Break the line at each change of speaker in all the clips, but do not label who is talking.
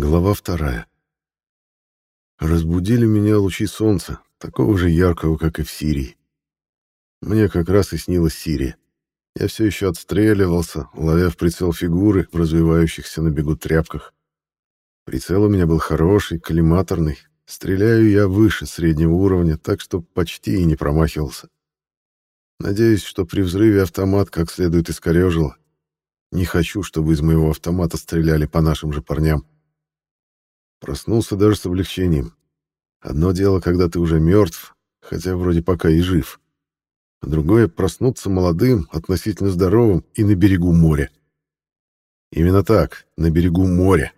Глава вторая. Разбудили меня лучи солнца, такого же яркого, как и в Сирии. Мне как раз и снилась Сирия. Я все еще отстреливался, ловя в прицел фигуры в развивающихся на бегу тряпках. Прицел у меня был хороший, коллиматорный. Стреляю я выше среднего уровня, так что почти и не промахивался. Надеюсь, что при взрыве автомат как следует искорежило. Не хочу, чтобы из моего автомата стреляли по нашим же парням. Проснулся даже с облегчением. Одно дело, когда ты уже мертв, хотя вроде пока и жив. А другое — проснуться молодым, относительно здоровым и на берегу моря. Именно так, на берегу моря.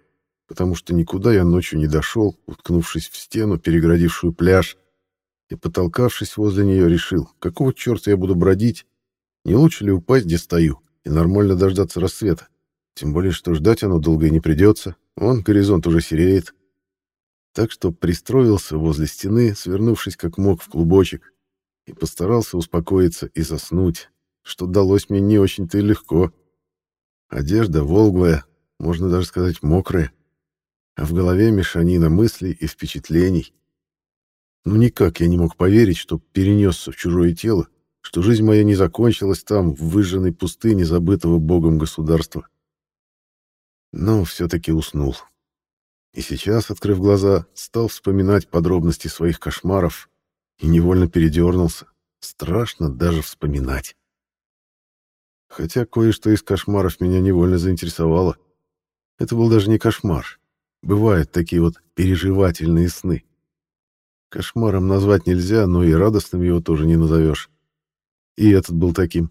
Потому что никуда я ночью не дошел, уткнувшись в стену, переградившую пляж, и, потолкавшись возле нее, решил, какого черта я буду бродить, не лучше ли упасть, где стою, и нормально дождаться рассвета. Тем более, что ждать оно долго и не придется. Вон горизонт уже сереет. Так что пристроился возле стены, свернувшись как мог в клубочек, и постарался успокоиться и заснуть, что далось мне не очень-то и легко. Одежда волглая, можно даже сказать мокрая, а в голове мешанина мыслей и впечатлений. Ну никак я не мог поверить, что перенесся в чужое тело, что жизнь моя не закончилась там, в выжженной пустыне забытого богом государства. Но все-таки уснул. И сейчас, открыв глаза, стал вспоминать подробности своих кошмаров и невольно передернулся. Страшно даже вспоминать. Хотя кое-что из кошмаров меня невольно заинтересовало. Это был даже не кошмар. Бывают такие вот переживательные сны. Кошмаром назвать нельзя, но и радостным его тоже не назовешь. И этот был таким.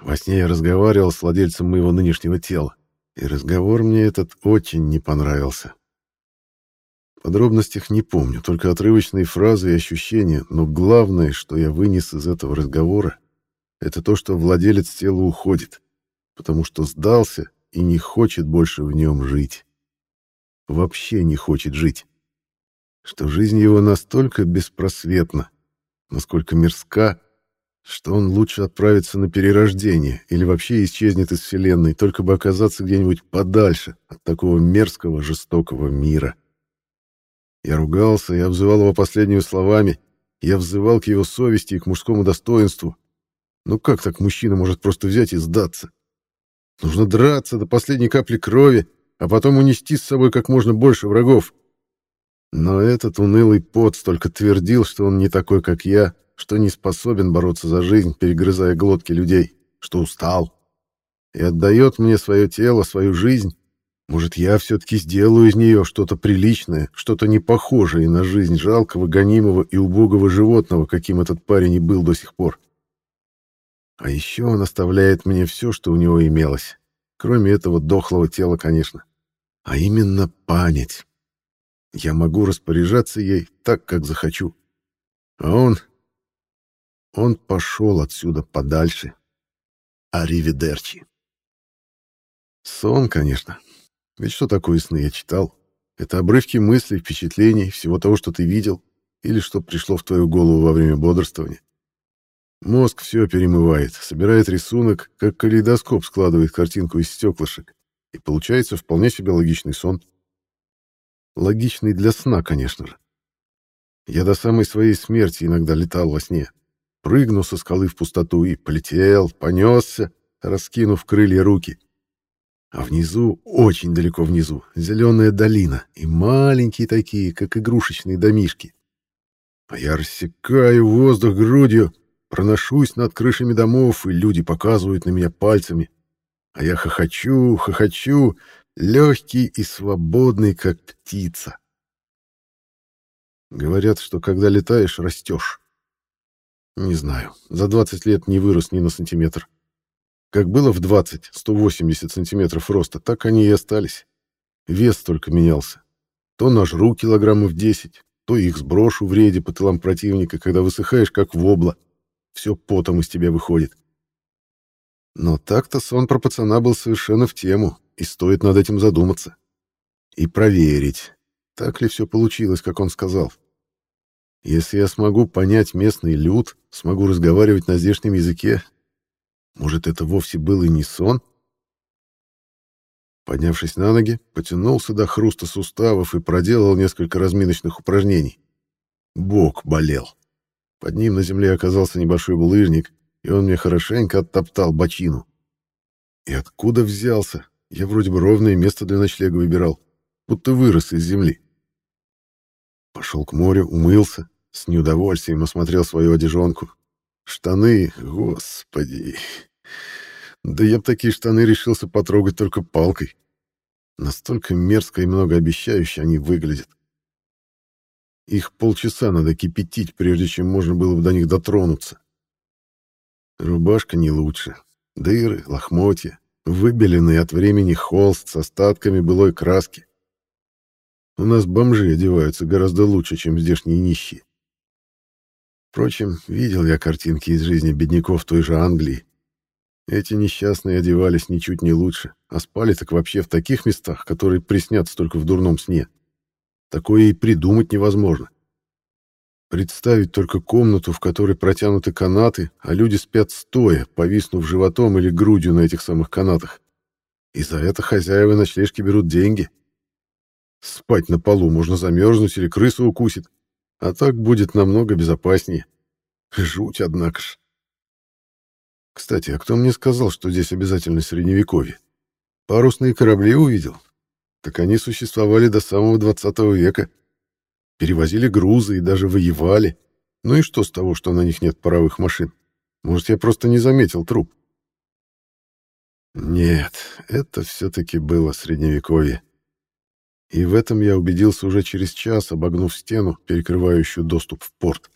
Во сне я разговаривал с владельцем моего нынешнего тела, и разговор мне этот очень не понравился. В подробностях не помню, только отрывочные фразы и ощущения, но главное, что я вынес из этого разговора, это то, что владелец тела уходит, потому что сдался и не хочет больше в нем жить. Вообще не хочет жить. Что жизнь его настолько беспросветна, насколько мерзка, что он лучше отправится на перерождение или вообще исчезнет из Вселенной, только бы оказаться где-нибудь подальше от такого мерзкого, жестокого мира. Я ругался, я обзывал его последними словами, я взывал к его совести и к мужскому достоинству. Ну как так мужчина может просто взять и сдаться? Нужно драться до последней капли крови, а потом унести с собой как можно больше врагов. Но этот унылый пот столько твердил, что он не такой, как я, что не способен бороться за жизнь, перегрызая глотки людей, что устал. И отдает мне свое тело, свою жизнь. Может, я все-таки сделаю из нее что-то приличное, что-то не похожее на жизнь жалкого, гонимого и убогого животного, каким этот парень и был до сих пор. А еще он оставляет мне все, что у него имелось. Кроме этого дохлого тела, конечно. А именно память. Я могу распоряжаться ей так, как захочу. А он он пошел отсюда подальше. Аривидерчи. Сон, конечно. Ведь что такое сны я читал? Это обрывки мыслей, впечатлений, всего того, что ты видел, или что пришло в твою голову во время бодрствования. Мозг все перемывает, собирает рисунок, как калейдоскоп складывает картинку из стеклышек, и получается вполне себе логичный сон. Логичный для сна, конечно же. Я до самой своей смерти иногда летал во сне, прыгнул со скалы в пустоту и полетел, понесся, раскинув крылья руки. А внизу, очень далеко внизу, зеленая долина и маленькие такие, как игрушечные домишки. А я рассекаю воздух грудью, проношусь над крышами домов, и люди показывают на меня пальцами. А я хохочу, хохочу, легкий и свободный, как птица. Говорят, что когда летаешь, растешь. Не знаю, за 20 лет не вырос ни на сантиметр. Как было в 20, 180 сантиметров роста, так они и остались. Вес только менялся. То нажру килограммов 10, то их сброшу в рейде по тылам противника, когда высыхаешь, как вобла. Все потом из тебя выходит. Но так-то сон про пацана был совершенно в тему, и стоит над этим задуматься. И проверить, так ли все получилось, как он сказал. Если я смогу понять местный люд, смогу разговаривать на здешнем языке, может, это вовсе был и не сон? Поднявшись на ноги, потянулся до хруста суставов и проделал несколько разминочных упражнений. Бок болел. Под ним на земле оказался небольшой булыжник, и он мне хорошенько оттоптал бочину. И откуда взялся? Я вроде бы ровное место для ночлега выбирал, будто вырос из земли. Пошел к морю, умылся, с неудовольствием осмотрел свою одежонку. Штаны, господи. Да я б такие штаны решился потрогать только палкой. Настолько мерзко и многообещающе они выглядят. Их полчаса надо кипятить, прежде чем можно было бы до них дотронуться. Рубашка не лучше. Дыры, лохмотья, выбеленный от времени холст с остатками былой краски. У нас бомжи одеваются гораздо лучше, чем здешние нищие. Впрочем, видел я картинки из жизни бедняков той же Англии. Эти несчастные одевались ничуть не лучше, а спали так вообще в таких местах, которые приснятся только в дурном сне. Такое и придумать невозможно. Представить только комнату, в которой протянуты канаты, а люди спят стоя, повиснув животом или грудью на этих самых канатах. И за это хозяева ночлежки берут деньги. Спать на полу можно замерзнуть или крысу укусит, а так будет намного безопаснее. Жуть, однако ж. Кстати, а кто мне сказал, что здесь обязательно средневековье? Парусные корабли увидел. Так они существовали до самого 20 века. Перевозили грузы и даже воевали. Ну и что с того, что на них нет паровых машин? Может, я просто не заметил труп? Нет, это все-таки было средневековье. И в этом я убедился уже через час, обогнув стену, перекрывающую доступ в порт.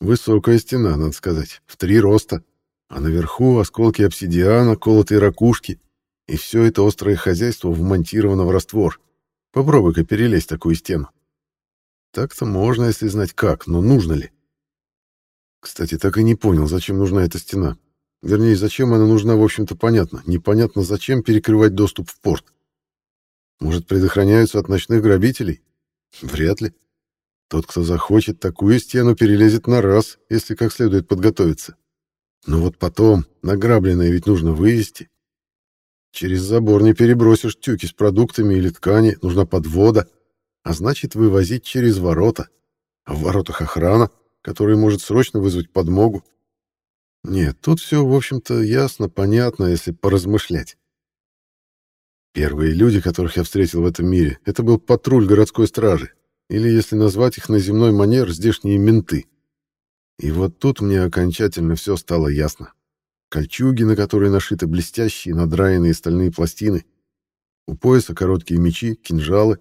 Высокая стена, надо сказать, в три роста а наверху осколки обсидиана, колотые ракушки, и все это острое хозяйство вмонтировано в раствор. Попробуй-ка перелезть такую стену. Так-то можно, если знать как, но нужно ли? Кстати, так и не понял, зачем нужна эта стена. Вернее, зачем она нужна, в общем-то, понятно. Непонятно, зачем перекрывать доступ в порт. Может, предохраняются от ночных грабителей? Вряд ли. Тот, кто захочет, такую стену перелезет на раз, если как следует подготовиться. Но вот потом награбленное ведь нужно вывести. Через забор не перебросишь тюки с продуктами или ткани, нужна подвода, а значит вывозить через ворота. А в воротах охрана, которая может срочно вызвать подмогу. Нет, тут все, в общем-то, ясно, понятно, если поразмышлять. Первые люди, которых я встретил в этом мире, это был патруль городской стражи, или, если назвать их на земной манер, здешние менты. И вот тут мне окончательно все стало ясно. Кольчуги, на которые нашиты блестящие, надраенные стальные пластины, у пояса короткие мечи, кинжалы,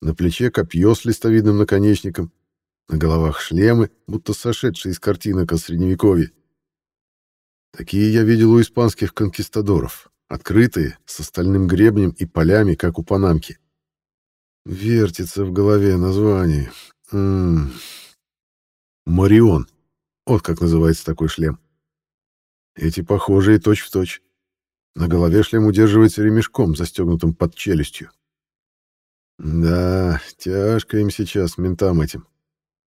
на плече копье с листовидным наконечником, на головах шлемы, будто сошедшие из картинок о Средневековье. Такие я видел у испанских конкистадоров, открытые, с остальным гребнем и полями, как у Панамки. Вертится в голове название. М -м. Марион. Вот как называется такой шлем. Эти похожие точь-в-точь. На голове шлем удерживается ремешком, застегнутым под челюстью. Да, тяжко им сейчас, ментам этим.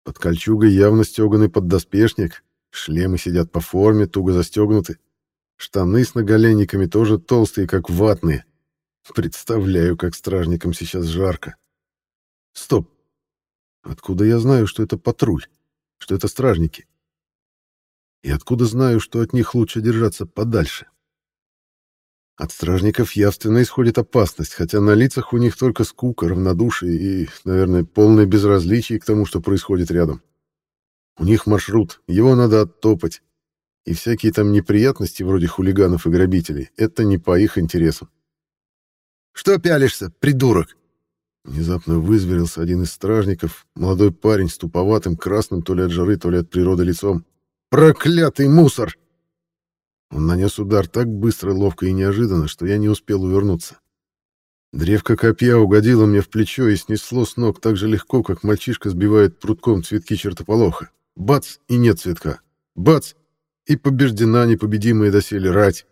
Под кольчугой явно стеганый поддоспешник, шлемы сидят по форме, туго застегнуты. Штаны с наголенниками тоже толстые, как ватные. Представляю, как стражникам сейчас жарко. Стоп. Откуда я знаю, что это патруль? Что это стражники? И откуда знаю, что от них лучше держаться подальше? От стражников явственно исходит опасность, хотя на лицах у них только скука, равнодушие и, наверное, полное безразличие к тому, что происходит рядом. У них маршрут, его надо оттопать. И всякие там неприятности, вроде хулиганов и грабителей, это не по их интересам. «Что пялишься, придурок?» Внезапно вызверился один из стражников, молодой парень с туповатым, красным то ли от жары, то ли от природы лицом. Проклятый мусор! Он нанес удар так быстро, ловко и неожиданно, что я не успел увернуться. Древко копья угодило мне в плечо и снесло с ног так же легко, как мальчишка сбивает прутком цветки чертополоха. Бац, и нет цветка. Бац, и побеждена непобедимая доселе рать.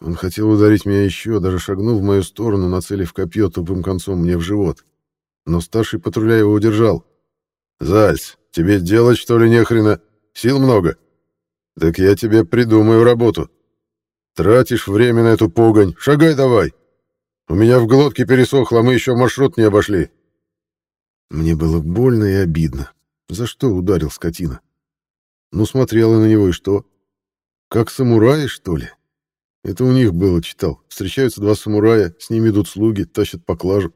Он хотел ударить меня еще, даже шагнул в мою сторону, нацелив копье тупым концом мне в живот. Но старший патруля его удержал. «Зальц, тебе делать, что ли, нехрена?» Сил много. Так я тебе придумаю работу. Тратишь время на эту погонь. Шагай давай. У меня в глотке пересохло, мы еще маршрут не обошли. Мне было больно и обидно. За что ударил скотина? Ну, смотрела на него и что? Как самураи, что ли? Это у них было, читал. Встречаются два самурая, с ними идут слуги, тащат поклажу.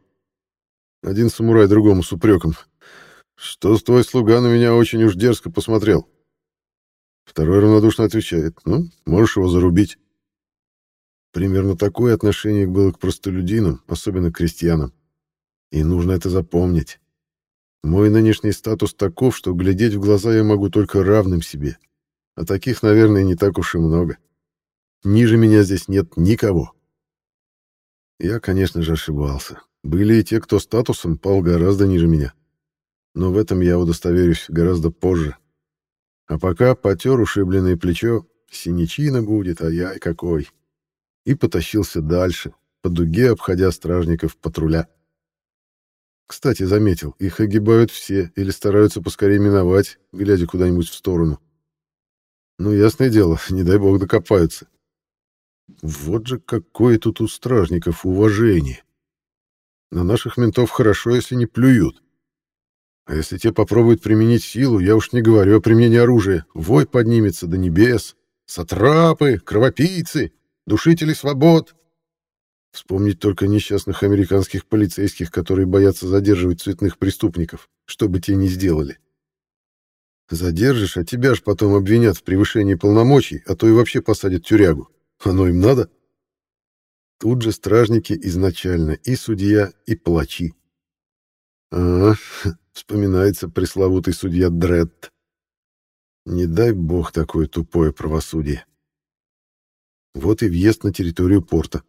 Один самурай другому с упреком. Что твой слуга на меня очень уж дерзко посмотрел. Второй равнодушно отвечает. Ну, можешь его зарубить. Примерно такое отношение было к простолюдинам, особенно к крестьянам. И нужно это запомнить. Мой нынешний статус таков, что глядеть в глаза я могу только равным себе. А таких, наверное, не так уж и много. Ниже меня здесь нет никого. Я, конечно же, ошибался. Были и те, кто статусом пал гораздо ниже меня. Но в этом я удостоверюсь гораздо позже. А пока потер ушибленное плечо, синячина будет, а я и какой. И потащился дальше, по дуге обходя стражников патруля. Кстати, заметил, их огибают все или стараются поскорее миновать, глядя куда-нибудь в сторону. Ну, ясное дело, не дай бог докопаются. Вот же какое тут у стражников уважение. На наших ментов хорошо, если не плюют. А если те попробуют применить силу, я уж не говорю о применении оружия, вой поднимется до небес. Сатрапы, кровопийцы, душители свобод. Вспомнить только несчастных американских полицейских, которые боятся задерживать цветных преступников, что бы те ни сделали. Задержишь, а тебя ж потом обвинят в превышении полномочий, а то и вообще посадят в тюрягу. Оно им надо? Тут же стражники изначально и судья, и палачи. А, вспоминается пресловутый судья Дредд. Не дай бог такое тупое правосудие. Вот и въезд на территорию порта.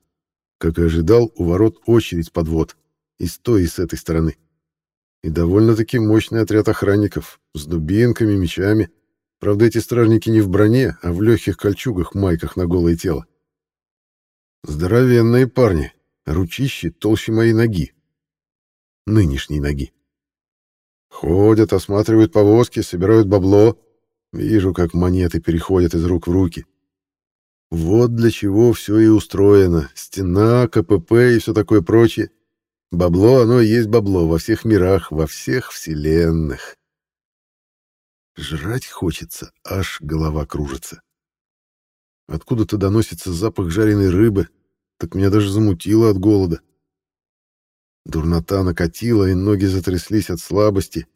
Как и ожидал, у ворот очередь подвод. И с той, и с этой стороны. И довольно-таки мощный отряд охранников. С дубинками, мечами. Правда, эти стражники не в броне, а в легких кольчугах, майках на голое тело. Здоровенные парни. Ручищи толще моей ноги. Нынешней ноги. Ходят, осматривают повозки, собирают бабло. Вижу, как монеты переходят из рук в руки. Вот для чего все и устроено. Стена, КПП и все такое прочее. Бабло, оно и есть бабло во всех мирах, во всех вселенных. Жрать хочется, аж голова кружится. Откуда-то доносится запах жареной рыбы, так меня даже замутило от голода. Дурнота накатила, и ноги затряслись от слабости.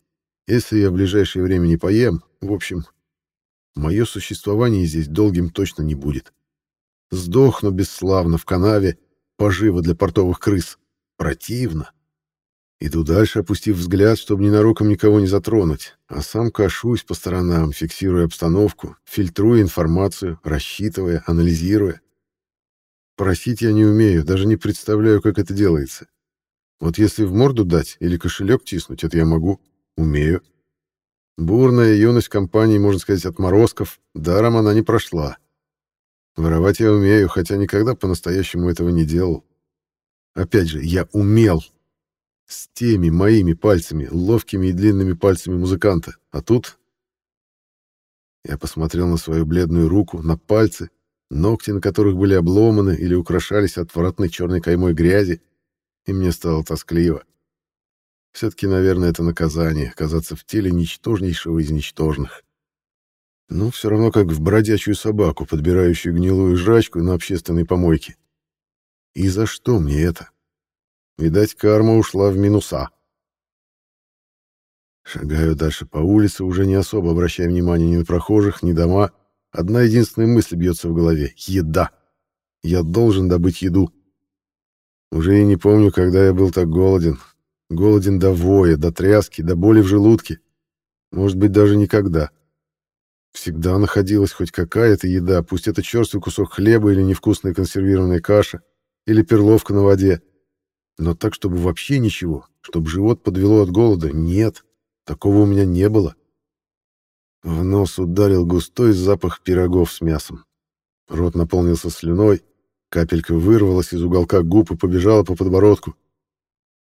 Если я в ближайшее время не поем, в общем, мое существование здесь долгим точно не будет. Сдохну бесславно в канаве, поживо для портовых крыс. Противно. Иду дальше, опустив взгляд, чтобы ненароком никого не затронуть, а сам кашусь по сторонам, фиксируя обстановку, фильтруя информацию, рассчитывая, анализируя. Просить я не умею, даже не представляю, как это делается. Вот если в морду дать или кошелек тиснуть, это я могу, умею. Бурная юность компании, можно сказать, отморозков, даром она не прошла. Воровать я умею, хотя никогда по-настоящему этого не делал. Опять же, я умел. С теми моими пальцами, ловкими и длинными пальцами музыканта. А тут... Я посмотрел на свою бледную руку, на пальцы, ногти на которых были обломаны или украшались отвратной черной каймой грязи, и мне стало тоскливо. Все-таки, наверное, это наказание — оказаться в теле ничтожнейшего из ничтожных. Ну, все равно как в бродячую собаку, подбирающую гнилую жрачку на общественной помойке. И за что мне это? Видать, карма ушла в минуса. Шагаю дальше по улице, уже не особо обращая внимания ни на прохожих, ни дома. Одна единственная мысль бьется в голове — еда. Я должен добыть еду. Уже и не помню, когда я был так голоден. Голоден до воя, до тряски, до боли в желудке. Может быть, даже никогда. Всегда находилась хоть какая-то еда, пусть это черствый кусок хлеба или невкусная консервированная каша, или перловка на воде. Но так, чтобы вообще ничего, чтобы живот подвело от голода, нет, такого у меня не было. В нос ударил густой запах пирогов с мясом. Рот наполнился слюной, капелька вырвалась из уголка губ и побежала по подбородку.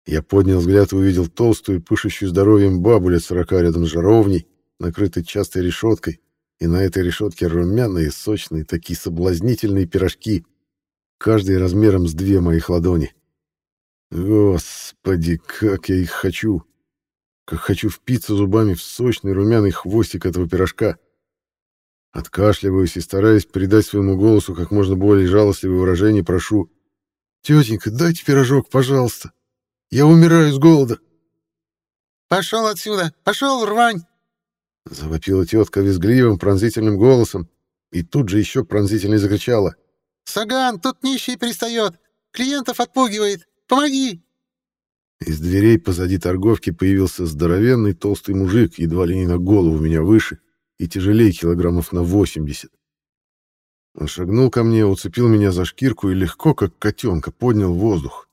Я поднял взгляд и увидел толстую, пышущую здоровьем бабу лет сорока рядом с жаровней, накрытой частой решеткой, и на этой решетке румяные, сочные, такие соблазнительные пирожки, каждый размером с две моих ладони. Господи, как я их хочу! Как хочу впиться зубами в сочный румяный хвостик этого пирожка. Откашливаюсь и, стараясь придать своему голосу как можно более жалостливое выражение, прошу «Тетенька, дайте пирожок, пожалуйста. Я умираю с голода».
«Пошел отсюда! Пошел, рвань!»
Завопила тетка визгливым пронзительным голосом и тут же еще пронзительно закричала.
«Саган, тут нищий пристает! Клиентов отпугивает! Помоги!»
Из дверей позади торговки появился здоровенный толстый мужик, едва ли не на голову меня выше и тяжелее килограммов на 80. Он шагнул ко мне, уцепил меня за шкирку и легко, как котенка, поднял воздух.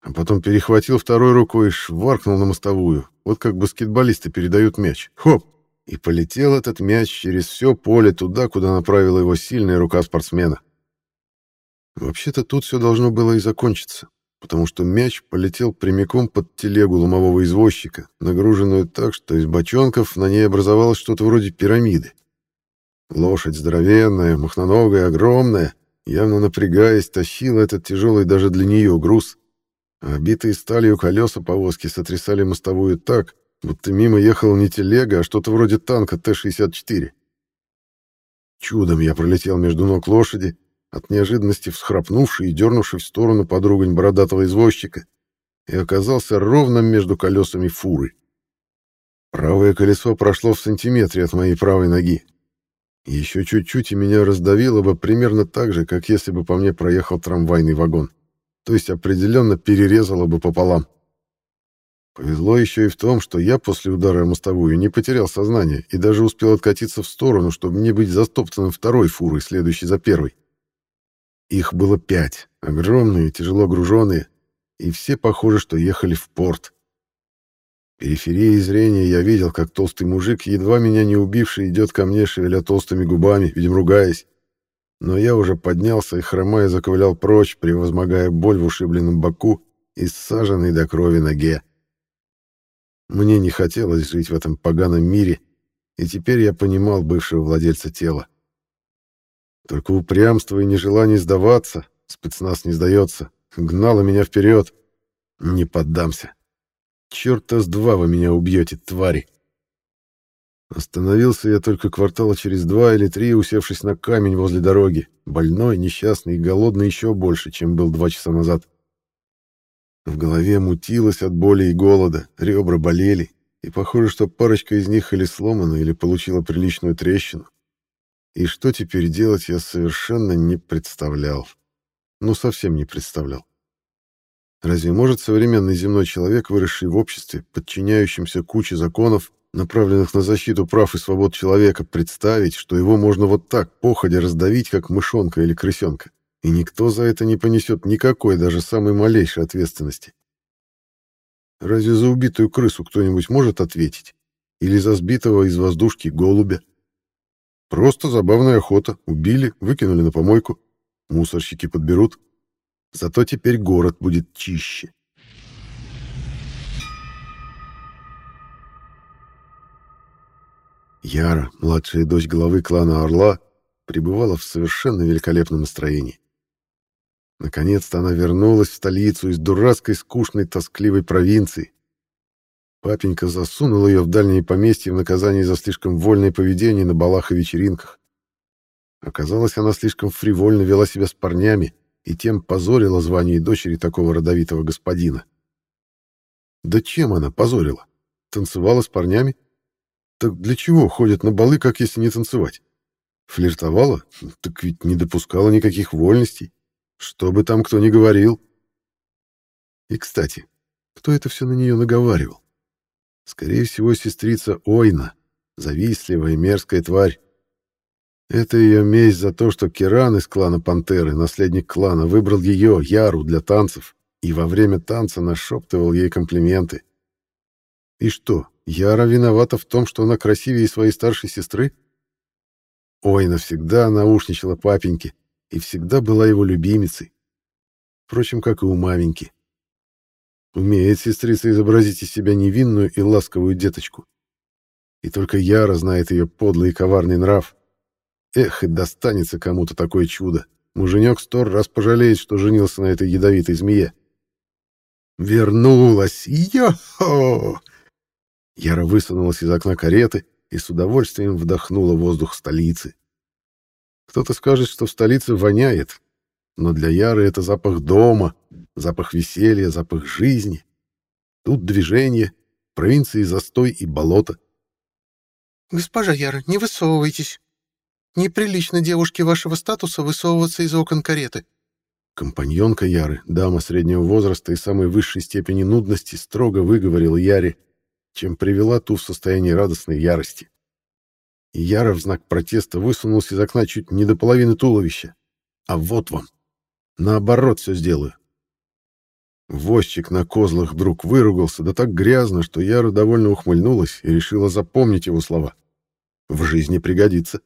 А потом перехватил второй рукой и шваркнул на мостовую. Вот как баскетболисты передают мяч. Хоп! И полетел этот мяч через все поле туда, куда направила его сильная рука спортсмена. Вообще-то тут все должно было и закончиться, потому что мяч полетел прямиком под телегу ломового извозчика, нагруженную так, что из бочонков на ней образовалось что-то вроде пирамиды. Лошадь здоровенная, махноногая, огромная, явно напрягаясь, тащила этот тяжелый даже для нее груз, а обитые сталью колеса повозки сотрясали мостовую так, будто мимо ехала не телега, а что-то вроде танка Т-64. Чудом я пролетел между ног лошади, от неожиданности всхрапнувший и дернувший в сторону подругань бородатого извозчика, и оказался ровно между колесами фуры. Правое колесо прошло в сантиметре от моей правой ноги. Еще чуть-чуть, и меня раздавило бы примерно так же, как если бы по мне проехал трамвайный вагон. То есть определенно перерезало бы пополам. Повезло еще и в том, что я после удара о мостовую не потерял сознание и даже успел откатиться в сторону, чтобы не быть застоптанным второй фурой, следующей за первой. Их было пять, огромные, тяжело груженные, и все похоже, что ехали в порт. Периферии зрения я видел, как толстый мужик, едва меня не убивший, идет ко мне, шевеля толстыми губами, видимо, ругаясь. Но я уже поднялся и, хромая, заковылял прочь, превозмогая боль в ушибленном боку и ссаженной до крови ноге. Мне не хотелось жить в этом поганом мире, и теперь я понимал бывшего владельца тела. Только упрямство и нежелание сдаваться, спецназ не сдается, гнало меня вперед. Не поддамся. Черта с два вы меня убьете, твари. Остановился я только квартала через два или три, усевшись на камень возле дороги, больной, несчастный и голодный еще больше, чем был два часа назад. В голове мутилось от боли и голода, ребра болели, и похоже, что парочка из них или сломана, или получила приличную трещину. И что теперь делать, я совершенно не представлял. Ну, совсем не представлял. Разве может современный земной человек, выросший в обществе, подчиняющемся куче законов, направленных на защиту прав и свобод человека, представить, что его можно вот так, походя, раздавить, как мышонка или крысенка? И никто за это не понесет никакой, даже самой малейшей ответственности. Разве за убитую крысу кто-нибудь может ответить? Или за сбитого из воздушки голубя? Просто забавная охота. Убили, выкинули на помойку. Мусорщики подберут. Зато теперь город будет чище. Яра, младшая дочь главы клана Орла, пребывала в совершенно великолепном настроении. Наконец-то она вернулась в столицу из дурацкой, скучной, тоскливой провинции. Папенька засунул ее в дальнее поместье в наказание за слишком вольное поведение на балах и вечеринках. Оказалось, она слишком фривольно вела себя с парнями и тем позорила звание дочери такого родовитого господина. Да чем она позорила? Танцевала с парнями? Так для чего ходят на балы, как если не танцевать? Флиртовала? Так ведь не допускала никаких вольностей. Что бы там кто ни говорил. И, кстати, кто это все на нее наговаривал? Скорее всего, сестрица Ойна, завистливая мерзкая тварь. Это ее месть за то, что Керан из клана Пантеры, наследник клана, выбрал ее, Яру, для танцев, и во время танца нашептывал ей комплименты. И что, Яра виновата в том, что она красивее своей старшей сестры? Ой, навсегда наушничала папеньке, и всегда была его любимицей. Впрочем, как и у маменьки. Умеет сестрица изобразить из себя невинную и ласковую деточку. И только Яра знает ее подлый и коварный нрав, Эх, и достанется кому-то такое чудо. Муженек стор раз пожалеет, что женился на этой ядовитой змее. Вернулась! Йо-хо! Яра высунулась из окна кареты и с удовольствием вдохнула воздух столицы. Кто-то скажет, что в столице воняет, но для Яры это запах дома, запах веселья, запах жизни. Тут движение, провинции застой и болото.
«Госпожа Яра, не высовывайтесь. Неприлично девушке вашего статуса высовываться из окон кареты».
Компаньонка Яры, дама среднего возраста и самой высшей степени нудности, строго выговорила Яре, чем привела ту в состояние радостной ярости. И Яра в знак протеста высунулся из окна чуть не до половины туловища. А вот вам. Наоборот все сделаю. Возчик на козлах вдруг выругался, да так грязно, что Яра довольно ухмыльнулась и решила запомнить его слова. В жизни пригодится.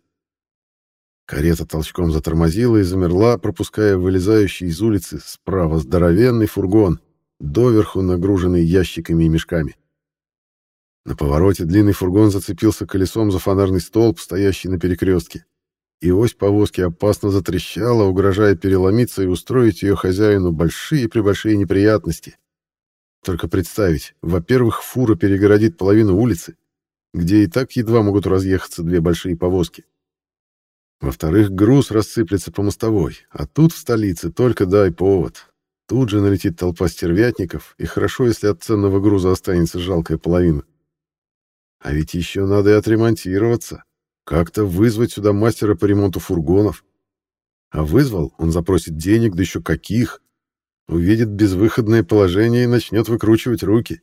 Карета толчком затормозила и замерла, пропуская вылезающий из улицы справа здоровенный фургон, доверху нагруженный ящиками и мешками. На повороте длинный фургон зацепился колесом за фонарный столб, стоящий на перекрестке и ось повозки опасно затрещала, угрожая переломиться и устроить ее хозяину большие-пребольшие неприятности. Только представить, во-первых, фура перегородит половину улицы, где и так едва могут разъехаться две большие повозки. Во-вторых, груз рассыплется по мостовой, а тут в столице только дай повод. Тут же налетит толпа стервятников, и хорошо, если от ценного груза останется жалкая половина. А ведь еще надо и отремонтироваться. Как-то вызвать сюда мастера по ремонту фургонов. А вызвал, он запросит денег, да еще каких. Увидит безвыходное положение и начнет выкручивать руки.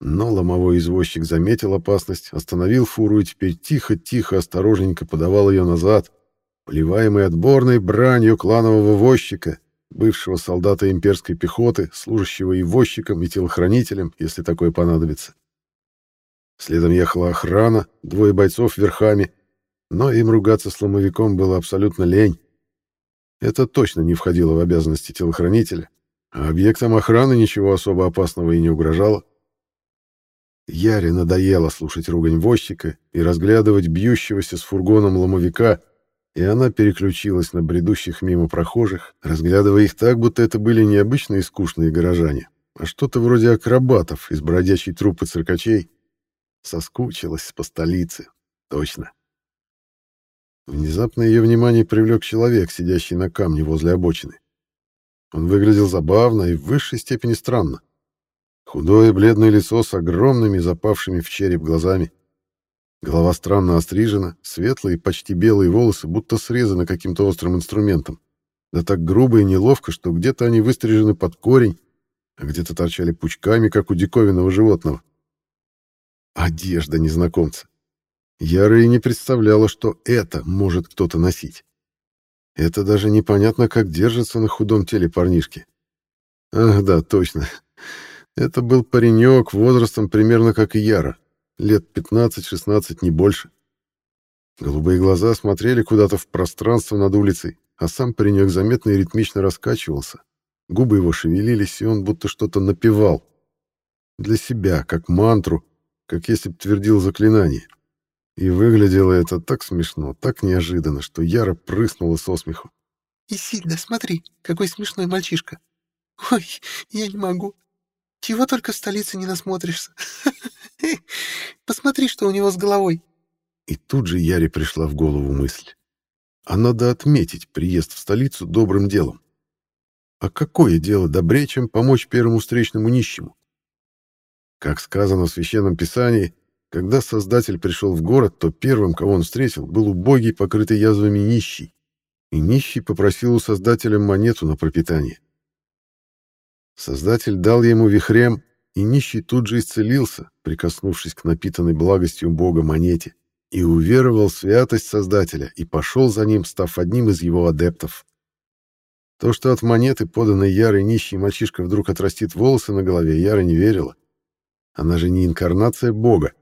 Но ломовой извозчик заметил опасность, остановил фуру и теперь тихо-тихо, осторожненько подавал ее назад, поливаемый отборной бранью кланового возчика, бывшего солдата имперской пехоты, служащего и возчиком, и телохранителем, если такое понадобится. Следом ехала охрана, двое бойцов верхами, но им ругаться с ломовиком было абсолютно лень. Это точно не входило в обязанности телохранителя, а объектам охраны ничего особо опасного и не угрожало. Яре надоело слушать ругань возчика и разглядывать бьющегося с фургоном ломовика, и она переключилась на бредущих мимо прохожих, разглядывая их так, будто это были не обычные скучные горожане, а что-то вроде акробатов из бродячей труппы циркачей, Соскучилась по столице. Точно. Внезапно ее внимание привлек человек, сидящий на камне возле обочины. Он выглядел забавно и в высшей степени странно. Худое бледное лицо с огромными запавшими в череп глазами. Голова странно острижена, светлые, почти белые волосы будто срезаны каким-то острым инструментом. Да так грубо и неловко, что где-то они выстрижены под корень, а где-то торчали пучками, как у диковинного животного. Одежда незнакомца. Яра и не представляла, что это может кто-то носить. Это даже непонятно, как держится на худом теле парнишки. Ах, да, точно. Это был паренек возрастом примерно как и Яра. Лет 15-16, не больше. Голубые глаза смотрели куда-то в пространство над улицей, а сам паренек заметно и ритмично раскачивался. Губы его шевелились, и он будто что-то напевал. Для себя, как мантру, как если б твердил заклинание. И выглядело это так смешно, так неожиданно, что Яра прыснула со смеху.
«Исильда, смотри, какой смешной мальчишка! Ой, я не могу. Чего только в столице не насмотришься. Посмотри, что у него с головой!»
И тут же Яре пришла в голову мысль. А надо отметить приезд в столицу добрым делом. А какое дело добрее, чем помочь первому встречному нищему? Как сказано в Священном Писании, когда Создатель пришел в город, то первым, кого он встретил, был убогий, покрытый язвами нищий. И нищий попросил у Создателя монету на пропитание. Создатель дал ему вихрем, и нищий тут же исцелился, прикоснувшись к напитанной благостью Бога монете, и уверовал в святость Создателя и пошел за ним, став одним из его адептов. То, что от монеты, поданной Ярой нищий мальчишка вдруг отрастит волосы на голове, Яра не верила. Она же не инкарнация Бога.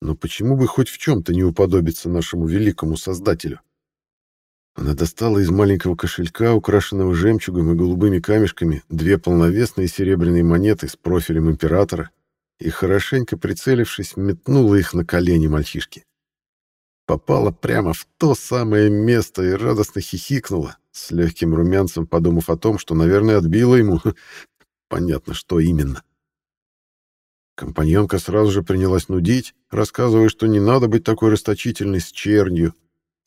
Но почему бы хоть в чем-то не уподобиться нашему великому Создателю? Она достала из маленького кошелька, украшенного жемчугом и голубыми камешками, две полновесные серебряные монеты с профилем императора и, хорошенько прицелившись, метнула их на колени мальчишки. Попала прямо в то самое место и радостно хихикнула, с легким румянцем подумав о том, что, наверное, отбила ему. Понятно, что именно. Компаньонка сразу же принялась нудить, рассказывая, что не надо быть такой расточительной с чернью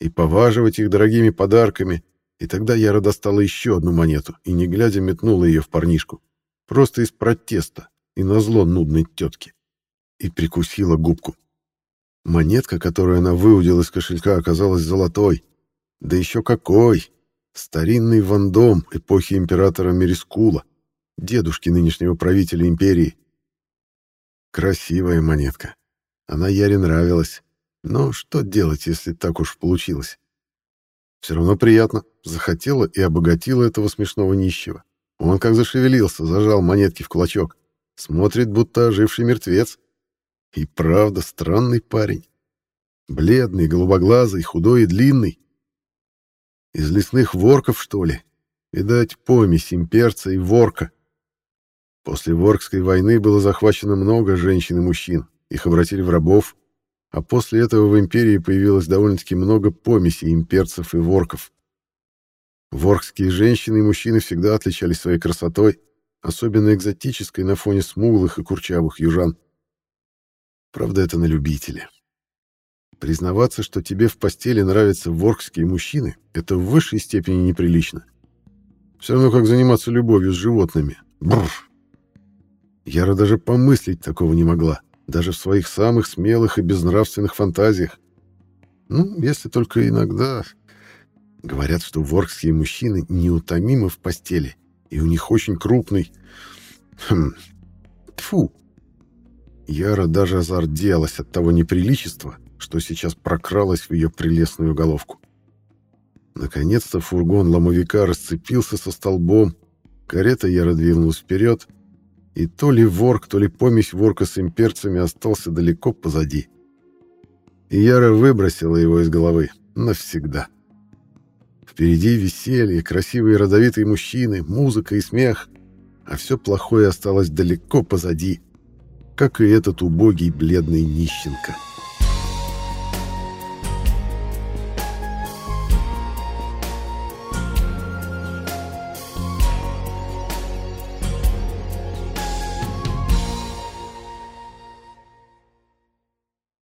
и поваживать их дорогими подарками, и тогда Яра достала еще одну монету и, не глядя, метнула ее в парнишку. Просто из протеста и назло нудной тетке. И прикусила губку. Монетка, которую она выудила из кошелька, оказалась золотой. Да еще какой! Старинный вандом эпохи императора Мерискула, дедушки нынешнего правителя империи. Красивая монетка. Она Яре нравилась. Но что делать, если так уж получилось? Все равно приятно. Захотела и обогатила этого смешного нищего. Он как зашевелился, зажал монетки в кулачок. Смотрит, будто оживший мертвец. И правда, странный парень. Бледный, голубоглазый, худой и длинный. Из лесных ворков, что ли? Видать, помесь имперца и ворка. После Воркской войны было захвачено много женщин и мужчин. Их обратили в рабов. А после этого в империи появилось довольно-таки много помесей имперцев и ворков. Воркские женщины и мужчины всегда отличались своей красотой, особенно экзотической на фоне смуглых и курчавых южан. Правда, это на любителя. Признаваться, что тебе в постели нравятся воркские мужчины, это в высшей степени неприлично. Все равно, как заниматься любовью с животными. Бррр. Яра даже помыслить такого не могла даже в своих самых смелых и безнравственных фантазиях. Ну, если только иногда... Говорят, что воркские мужчины неутомимы в постели, и у них очень крупный... Хм... Тьфу! Яра даже озарделась от того неприличества, что сейчас прокралось в ее прелестную головку. Наконец-то фургон ломовика расцепился со столбом, карета Яра двинулась вперед, и то ли ворк, то ли помесь ворка с имперцами остался далеко позади. И Яра выбросила его из головы навсегда. Впереди веселье, красивые родовитые мужчины, музыка и смех, а все плохое осталось далеко позади, как и этот убогий бледный нищенка.